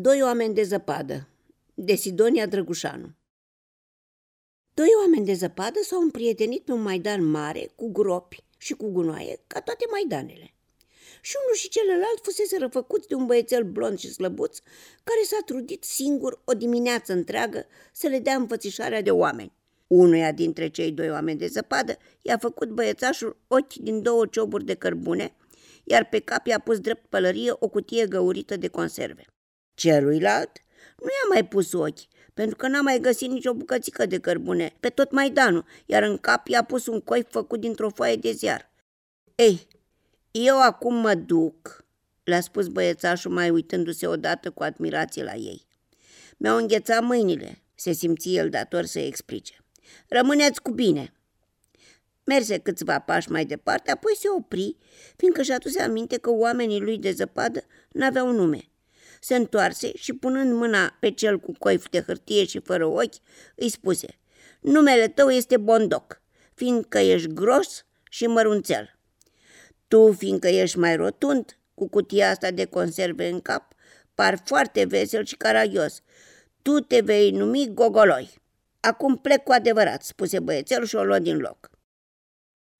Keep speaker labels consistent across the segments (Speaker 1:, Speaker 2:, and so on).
Speaker 1: Doi oameni de zăpadă de Sidonia Drăgușanu Doi oameni de zăpadă s-au împrietenit pe un maidan mare, cu gropi și cu gunoaie, ca toate maidanele. Și unul și celălalt fusese răfăcuți de un băiețel blond și slăbuț, care s-a trudit singur o dimineață întreagă să le dea înfățișarea de oameni. Unuia dintre cei doi oameni de zăpadă i-a făcut băiețașul ochi din două cioburi de cărbune, iar pe cap i-a pus drept pălărie o cutie găurită de conserve. Celuilalt nu i-a mai pus ochi, pentru că n-a mai găsit nicio bucățică de cărbune pe tot Maidanul, iar în cap i-a pus un coi făcut dintr-o foaie de ziar. Ei, eu acum mă duc, le-a spus băiețașul mai uitându-se odată cu admirație la ei. Mi-au înghețat mâinile, se simți el dator să explice. Rămâneți cu bine! Merse câțiva pași mai departe, apoi se opri, fiindcă și-a adus aminte că oamenii lui de zăpadă n-aveau nume se întoarse și punând mâna pe cel cu coif de hârtie și fără ochi, îi spuse Numele tău este Bondoc, fiindcă ești gros și mărunțel. Tu, fiindcă ești mai rotund, cu cutia asta de conserve în cap, par foarte vesel și caragios. Tu te vei numi Gogoloi. Acum plec cu adevărat, spuse băiețelul și o luă din loc.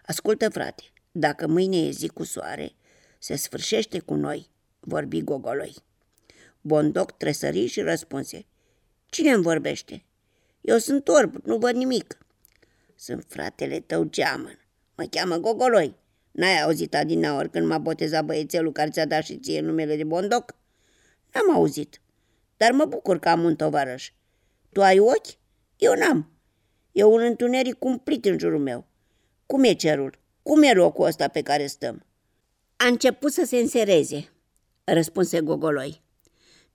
Speaker 1: Ascultă, frate, dacă mâine e zi cu soare, se sfârșește cu noi, vorbi Gogoloi. Bondoc tresări și răspunse. Cine îmi vorbește? Eu sunt orb, nu văd nimic. Sunt fratele tău geamăn. Mă cheamă Gogoloi. N-ai auzit adinaori când m-a botezat băiețelul care ți-a dat și ție numele de Bondoc? N-am auzit, dar mă bucur că am un tovarăș. Tu ai ochi? Eu n-am. E un întuneric cumplit în jurul meu. Cum e cerul? Cum e locul ăsta pe care stăm? A început să se însereze, răspunse Gogoloi.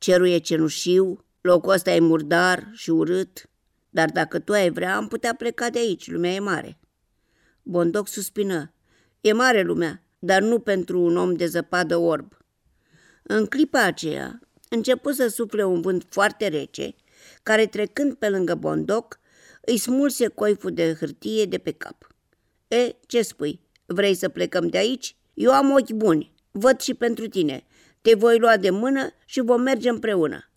Speaker 1: Cerul e cenușiu, locul ăsta e murdar și urât, dar dacă tu ai vrea, am putea pleca de aici, lumea e mare. Bondoc suspină. E mare lumea, dar nu pentru un om de zăpadă orb. În clipa aceea, începu să sufle un vânt foarte rece, care trecând pe lângă Bondoc, îi smulse coiful de hârtie de pe cap. E, ce spui? Vrei să plecăm de aici? Eu am ochi buni, văd și pentru tine. Te voi lua de mână și vom merge împreună.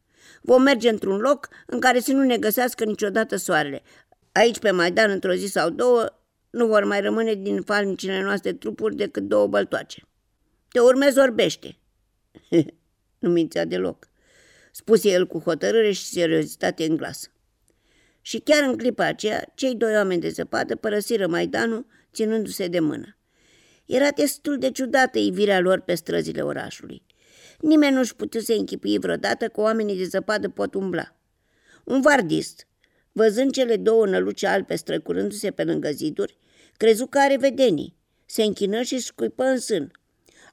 Speaker 1: Vom merge într-un loc în care să nu ne găsească niciodată soarele. Aici, pe Maidan, într-o zi sau două, nu vor mai rămâne din falnicile noastre trupuri decât două băltoace. Te urmez orbește. nu mințea deloc, spuse el cu hotărâre și seriozitate în glas. Și chiar în clipa aceea, cei doi oameni de zăpadă părăsiră Maidanul ținându-se de mână. Era destul de ciudată ivirea lor pe străzile orașului. Nimeni nu-și putuse închipui vreodată că oamenii de zăpadă pot umbla. Un vardist, văzând cele două năluce albe străcurându-se pe lângă ziduri, crezu că are vedenii. Se închină și scuipă în sân.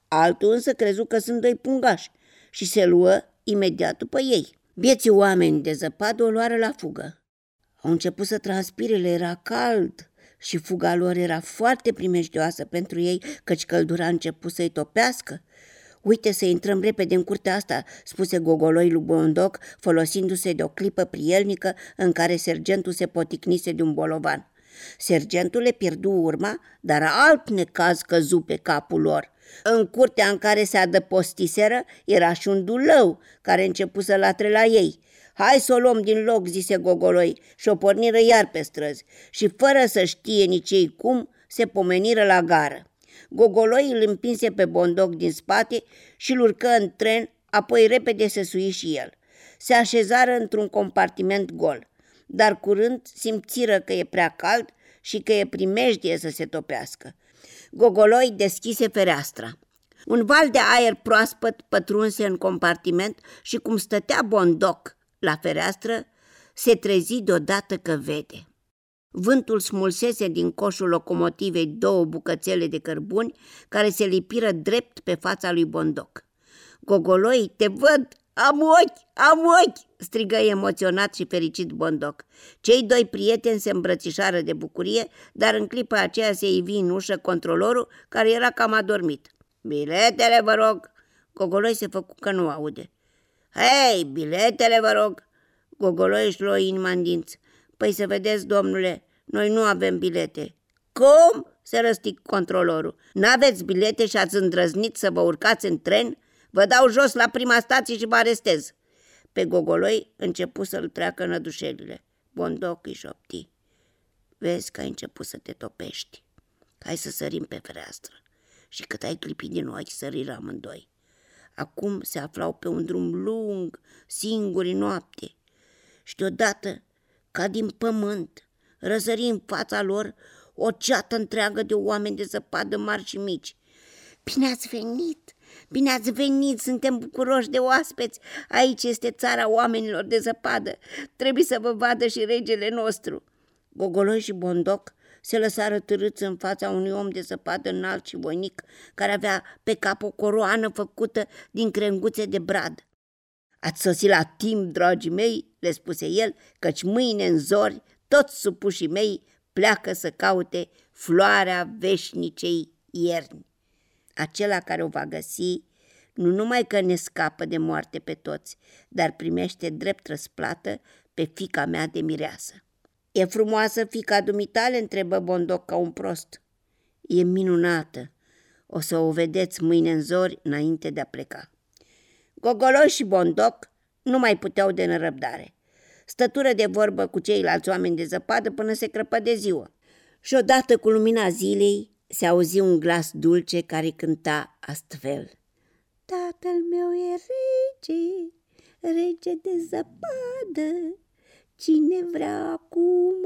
Speaker 1: Altul însă crezu că sunt doi pungași și se luă imediat după ei. Vieții oameni de zăpadă o luară la fugă. Au început să transpire, le era cald și fuga lor era foarte primejdioasă pentru ei, căci căldura a început să-i topească Uite să intrăm repede în curtea asta, spuse gogoloi lui Bondoc, folosindu-se de o clipă prielnică în care sergentul se poticnise de un bolovan. Sergentul le pierdu urma, dar alt necaz căzu pe capul lor. În curtea în care se adăpostiseră era și un dulău care începu să latre la ei. Hai să o luăm din loc, zise Gogoloi, și o porniră iar pe străzi. Și fără să știe nici ei cum, se pomeniră la gară. Gogoloi îl împinse pe bondoc din spate și îl urcă în tren, apoi repede se sui și el. Se așezară într-un compartiment gol, dar curând simțiră că e prea cald și că e primejdie să se topească. Gogoloi deschise fereastra. Un val de aer proaspăt pătrunse în compartiment și cum stătea bondoc la fereastră, se trezi deodată că vede. Vântul smulsese din coșul locomotivei două bucățele de cărbuni care se lipiră drept pe fața lui Bondoc. Gogoloi, te văd! Am ochi! Am ochi!" strigă emoționat și fericit Bondoc. Cei doi prieteni se îmbrățișară de bucurie, dar în clipa aceea se ivi în ușă controlorul, care era cam adormit. Biletele, vă rog!" Gogoloi se făcu că nu aude. Hei, biletele, vă rog!" Gogoloi își luă inima în dinți. Păi să vedeți, domnule, noi nu avem bilete. Cum? se răstic controlorul. N-aveți bilete și ați îndrăznit să vă urcați în tren? Vă dau jos la prima stație și vă arestez. Pe Gogoloi început să-l treacă nădușelile. Bondoc îi șopti. Vezi că ai început să te topești. Hai să sărim pe fereastră. Și cât ai clipit din ochi, săriră amândoi. Acum se aflau pe un drum lung, singuri noapte. Și deodată, ca din pământ, răzări în fața lor o ceată întreagă de oameni de zăpadă mari și mici. Bine ați venit! Bine ați venit! Suntem bucuroși de oaspeți! Aici este țara oamenilor de zăpadă! Trebuie să vă vadă și regele nostru!" Gogoloi și Bondoc se lăsară târâți în fața unui om de zăpadă înalt și voinic, care avea pe cap o coroană făcută din crenguțe de brad. Ați sosit la timp, dragii mei, le spuse el, căci mâine în zori toți supușii mei pleacă să caute floarea veșnicei ierni. Acela care o va găsi nu numai că ne scapă de moarte pe toți, dar primește drept răsplată pe fica mea de mireasă. E frumoasă fica dumitale?" întrebă Bondoc ca un prost. E minunată. O să o vedeți mâine în zori înainte de a pleca. Gogolo și Bondoc nu mai puteau de nerăbdare. Stătură de vorbă cu ceilalți oameni de zăpadă până se crăpă de ziua. Și odată cu lumina zilei se auzi un glas dulce care cânta astfel. Tatăl meu e rege, rege de zăpadă, Cine vrea acum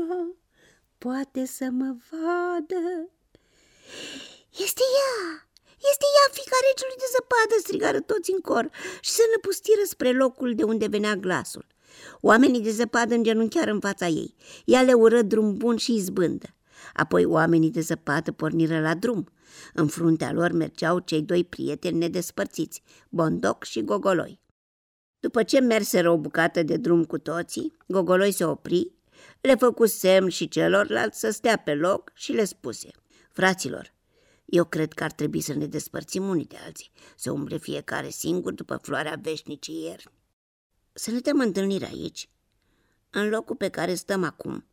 Speaker 1: poate să mă vadă. Este ea! Este ea, fica regelui de zăpadă!" strigară toți în cor și se năpustiră spre locul de unde venea glasul. Oamenii de zăpadă îngenunchiară în fața ei. Ea le ură drum bun și izbândă. Apoi oamenii de zăpadă porniră la drum. În fruntea lor mergeau cei doi prieteni nedespărțiți, Bondoc și Gogoloi. După ce merseră o bucată de drum cu toții, Gogoloi se opri, le făcu semn și celorlalți să stea pe loc și le spuse Fraților, eu cred că ar trebui să ne despărțim unii de alții, să umble fiecare singur după floarea veșnicii ierni. Să ne dăm întâlnire aici, în locul pe care stăm acum,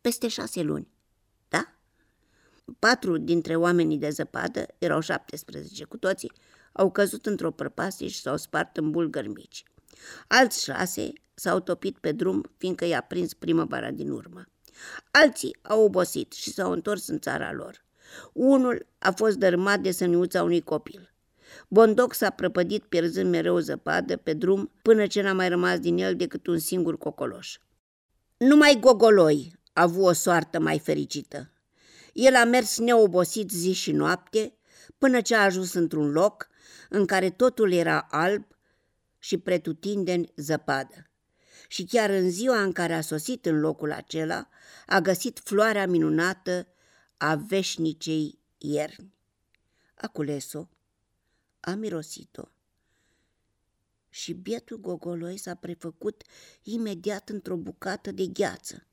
Speaker 1: peste șase luni, da? Patru dintre oamenii de zăpadă, erau 17 cu toții, au căzut într-o prăpastie și s-au spart în bulgări mici. Alți șase s-au topit pe drum, fiindcă i-a prins primăvara din urmă. Alții au obosit și s-au întors în țara lor. Unul a fost dărâmat de săniuța unui copil. Bondoc s-a prăpădit pierzând mereu zăpadă pe drum până ce n-a mai rămas din el decât un singur cocoloș. Numai Gogoloi a avut o soartă mai fericită. El a mers neobosit zi și noapte până ce a ajuns într-un loc în care totul era alb și pretutindeni zăpadă. Și chiar în ziua în care a sosit în locul acela, a găsit floarea minunată a veșnicei ierni. A cules-o, a mirosit-o și bietul gogoloi s-a prefăcut imediat într-o bucată de gheață.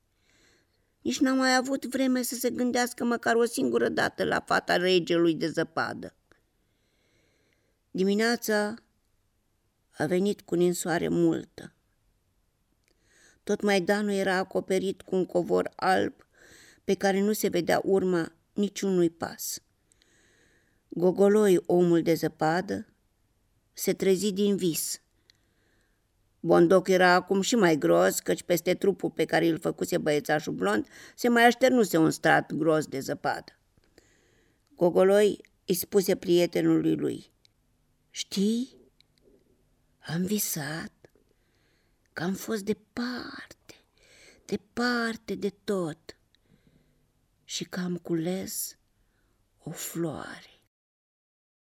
Speaker 1: Nici n-a mai avut vreme să se gândească măcar o singură dată la fata regelui de zăpadă. Dimineața a venit cu ninsoare multă. Tot Maidanul era acoperit cu un covor alb pe care nu se vedea urma niciunui pas. Gogoloi, omul de zăpadă, se trezi din vis. Bondoc era acum și mai gros, căci peste trupul pe care îl făcuse băiețașul blond se mai așternuse un strat gros de zăpadă. Gogoloi îi spuse prietenului lui, Știi, am visat că am fost departe, departe de tot și că am cules o floare.